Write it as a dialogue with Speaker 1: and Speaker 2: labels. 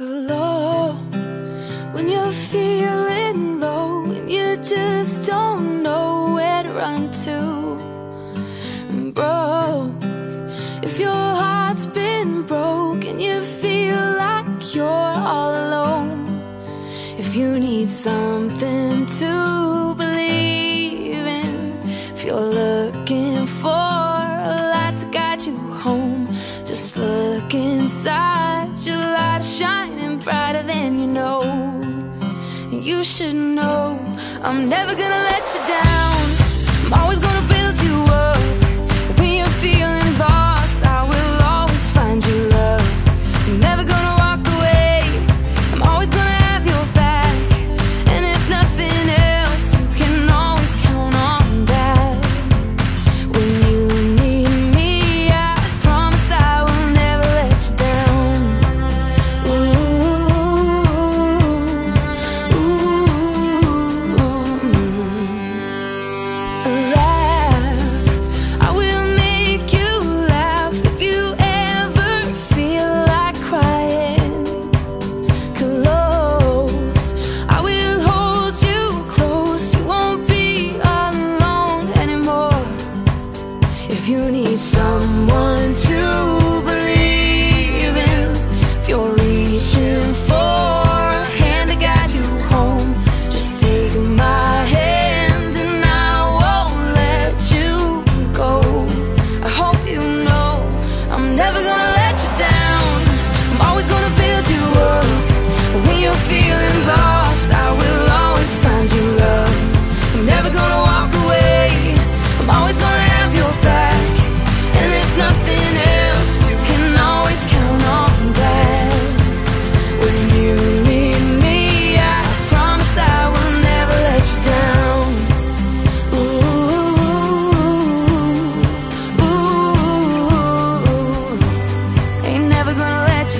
Speaker 1: Hello, when you're feeling low and you just don't know where to run to. Broke, if your heart's been broke and you feel like you're all alone. If you need something to believe in, if you're looking for a light to guide you home. than you know. You should know I'm never gonna let you down. I'm always gonna.